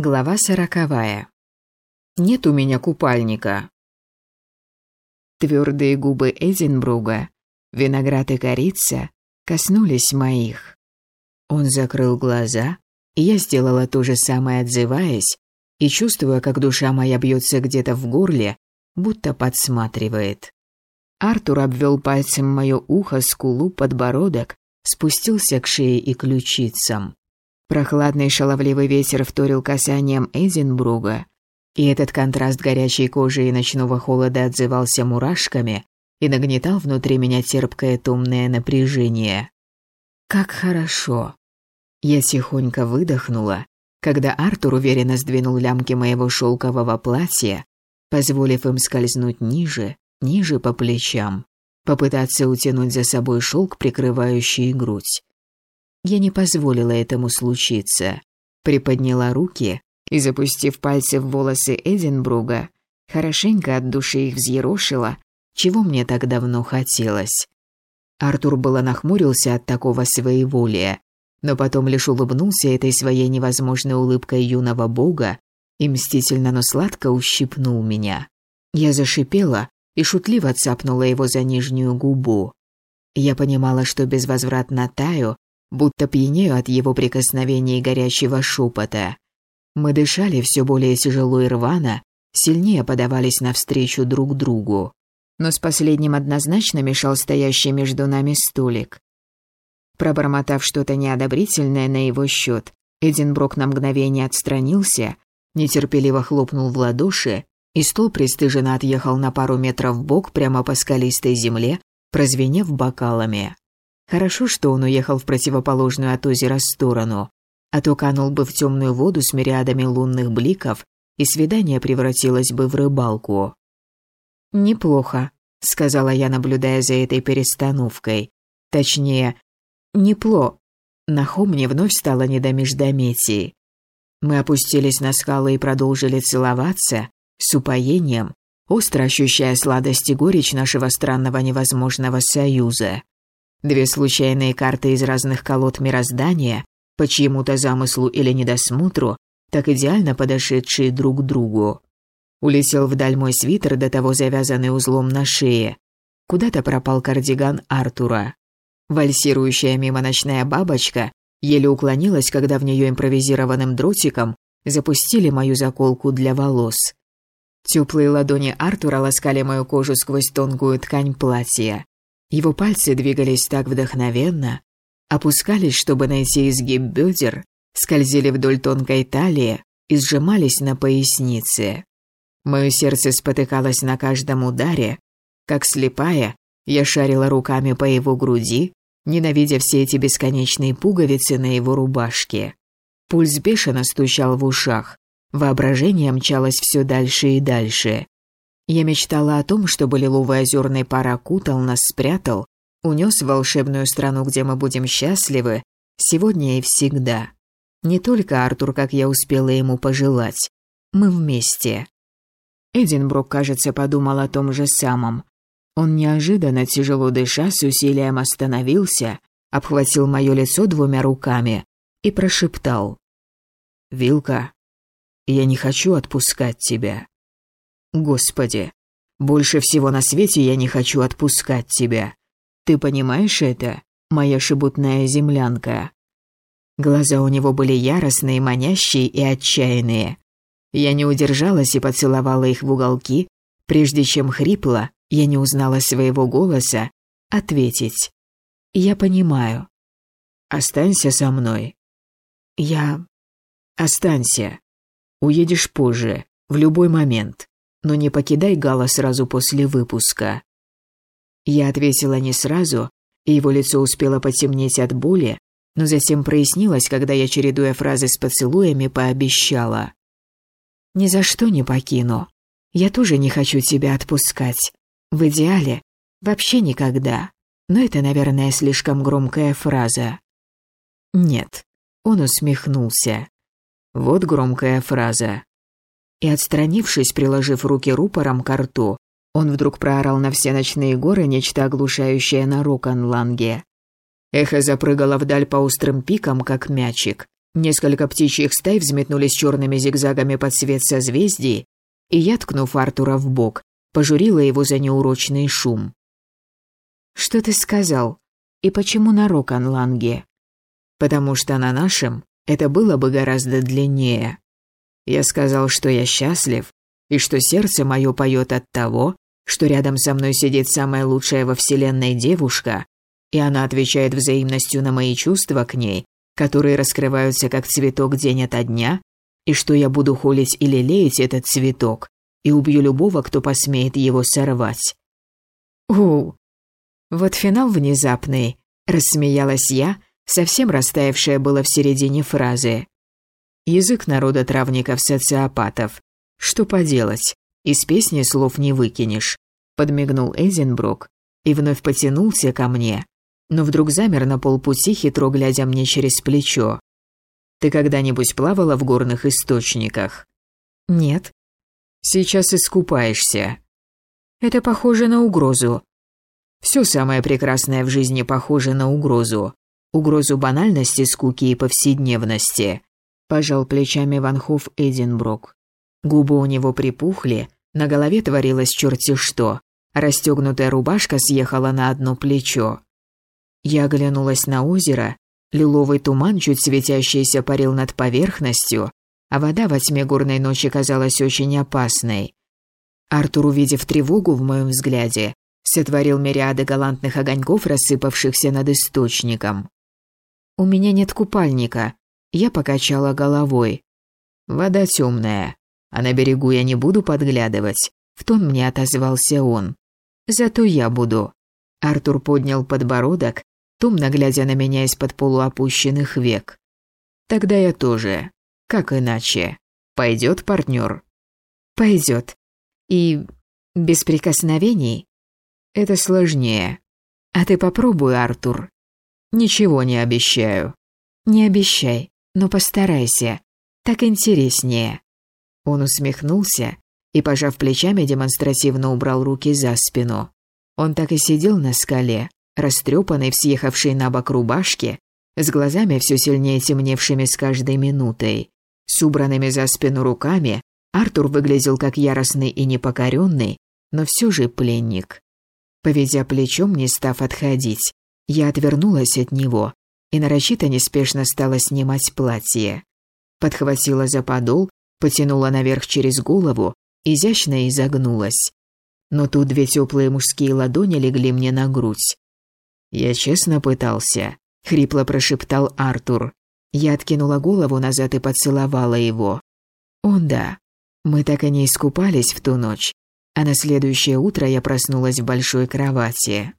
Глава сороковая. Нет у меня купальника. Твердые губы Эдинбруга, виноград и корица коснулись моих. Он закрыл глаза, и я сделала то же самое, отзываясь, и чувствуя, как душа моя бьется где-то в горле, будто подсматривает. Артур обвел пальцем мое ухо, скулу, подбородок, спустился к шее и ключицам. Прохладный шаловливый ветер вторил касанием Эдинбруга, и этот контраст горячей кожи и ночного холода отзывался мурашками и нагнетал внутри меня терпкое томное напряжение. Как хорошо. Я тихонько выдохнула, когда Артур уверенно сдвинул лямки моего шелкового платья, позволив им скользнуть ниже, ниже по плечам, попытаться утянуть за собой шелк, прикрывающий грудь. Я не позволила этому случиться. Приподняла руки и, запустив пальцы в волосы Эдинбруга, хорошенько от души их взъерошила, чего мне так давно хотелось. Артур было нахмурился от такого своеволия, но потом лишь улыбнулся этой своей невозможной улыбкой юного бога и мстительно, но сладко ущипнул меня. Я зашипела и шутливо цапнула его за нижнюю губу. Я понимала, что безвозвратно таю, будто пьянею от его прикосновений и горячего шепота. Мы дышали все более тяжело и рвано, сильнее подавались навстречу друг другу. Но с последним однозначно мешал стоящий между нами столик. Пробормотав что-то неодобрительное на его счет, Эдинброк на мгновение отстранился, нетерпеливо хлопнул в ладоши, и стол пристыженно отъехал на пару метров в бок прямо по скалистой земле, прозвенев бокалами. Хорошо, что он уехал в противоположную от озера сторону, а то канул бы в темную воду с мириадами лунных бликов, и свидание превратилось бы в рыбалку. «Неплохо», — сказала я, наблюдая за этой перестановкой. Точнее, непло. На хомне вновь стало не до междометий. Мы опустились на скалы и продолжили целоваться, с упоением, остро ощущая сладость и горечь нашего странного невозможного союза. Две случайные карты из разных колод мироздания, по чьему-то замыслу или недосмотру, так идеально подошедшие друг к другу. Улетел вдаль мой свитер, до того завязанный узлом на шее. Куда-то пропал кардиган Артура. Вальсирующая мимо ночная бабочка еле уклонилась, когда в нее импровизированным дротиком запустили мою заколку для волос. Теплые ладони Артура ласкали мою кожу сквозь тонкую ткань платья. Его пальцы двигались так вдохновенно, опускались, чтобы найти изгиб бедер, скользили вдоль тонкой талии и сжимались на пояснице. Мое сердце спотыкалось на каждом ударе. Как слепая, я шарила руками по его груди, ненавидя все эти бесконечные пуговицы на его рубашке. Пульс бешено стучал в ушах, воображение мчалось все дальше и дальше. Я мечтала о том, чтобы лиловый озерный пар окутал нас, спрятал, унес в волшебную страну, где мы будем счастливы, сегодня и всегда. Не только Артур, как я успела ему пожелать. Мы вместе. Эдинброк, кажется, подумал о том же самом. Он неожиданно, тяжело дыша, с усилием остановился, обхватил мое лицо двумя руками и прошептал. «Вилка, я не хочу отпускать тебя. Господи, больше всего на свете я не хочу отпускать тебя. Ты понимаешь это, моя шебутная землянка?» Глаза у него были яростные, манящие и отчаянные. Я не удержалась и поцеловала их в уголки, прежде чем хрипло, я не узнала своего голоса, ответить. «Я понимаю. Останься со мной». «Я...» «Останься. Уедешь позже, в любой момент но не покидай Гала сразу после выпуска». Я ответила не сразу, и его лицо успело потемнеть от боли, но затем прояснилось, когда я, чередуя фразы с поцелуями, пообещала. «Ни за что не покину. Я тоже не хочу тебя отпускать. В идеале вообще никогда. Но это, наверное, слишком громкая фраза». «Нет», — он усмехнулся. «Вот громкая фраза и, отстранившись, приложив руки рупором к рту, он вдруг проорал на все ночные горы нечто оглушающее на Роканланге. Эхо запрыгало вдаль по острым пикам, как мячик, Несколько птичьих стай взметнулись черными зигзагами под свет созвездий, и я, ткнув Артура в бок, пожурила его за неурочный шум. «Что ты сказал? И почему на Роканланге?» «Потому что на нашем это было бы гораздо длиннее. Я сказал, что я счастлив, и что сердце мое поет от того, что рядом со мной сидит самая лучшая во вселенной девушка, и она отвечает взаимностью на мои чувства к ней, которые раскрываются как цветок день ото дня, и что я буду холить или лелеять этот цветок, и убью любого, кто посмеет его сорвать. У, вот финал внезапный, рассмеялась я, совсем растаявшая было в середине фразы. Язык народа травников-социопатов. Что поделать, из песни слов не выкинешь. Подмигнул Эйзенбрук и вновь потянулся ко мне, но вдруг замер на полпути, хитро глядя мне через плечо. «Ты когда-нибудь плавала в горных источниках?» «Нет». «Сейчас искупаешься». «Это похоже на угрозу». Все самое прекрасное в жизни похоже на угрозу. Угрозу банальности, скуки и повседневности. Пожал плечами Ванхоф Эдинброк. Губы у него припухли, на голове творилось черти что. Расстегнутая рубашка съехала на одно плечо. Я оглянулась на озеро, лиловый туман, чуть светящийся, парил над поверхностью, а вода во тьме горной ночи казалась очень опасной. Артур, увидев тревогу в моем взгляде, сотворил мириады галантных огоньков, рассыпавшихся над источником. «У меня нет купальника», — я покачала головой. «Вода темная, а на берегу я не буду подглядывать», — в тон мне отозвался он. «Зато я буду». Артур поднял подбородок, томно глядя на меня из-под полуопущенных век. «Тогда я тоже. Как иначе? Пойдет партнер?» «Пойдет. И без прикосновений?» «Это сложнее. А ты попробуй, Артур». «Ничего не обещаю». «Не обещай, но постарайся. Так интереснее». Он усмехнулся и, пожав плечами, демонстративно убрал руки за спину. Он так и сидел на скале, растрепанный в на бок рубашке, с глазами все сильнее темневшими с каждой минутой. С убранными за спину руками Артур выглядел как яростный и непокоренный, но все же пленник. Поведя плечом, не став отходить, я отвернулась от него и нарочито неспешно стала снимать платье. Подхватила за подол, потянула наверх через голову, изящно изогнулась. Но тут две теплые мужские ладони легли мне на грудь. «Я честно пытался», — хрипло прошептал Артур. Я откинула голову назад и поцеловала его. «О да, мы так и не искупались в ту ночь, а на следующее утро я проснулась в большой кровати.